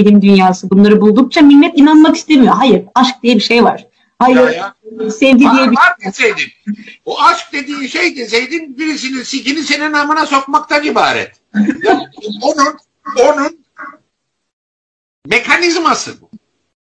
bilim dünyası bunları buldukça millet inanmak istemiyor. Hayır aşk diye bir şey var. Hayır Ya ya. sevgi Var, diye bir şey var deseydin. O aşk dediğin şey deseydin birisinin sikini senin amına sokmaktan ibaret. Onun onun mekanizması bu.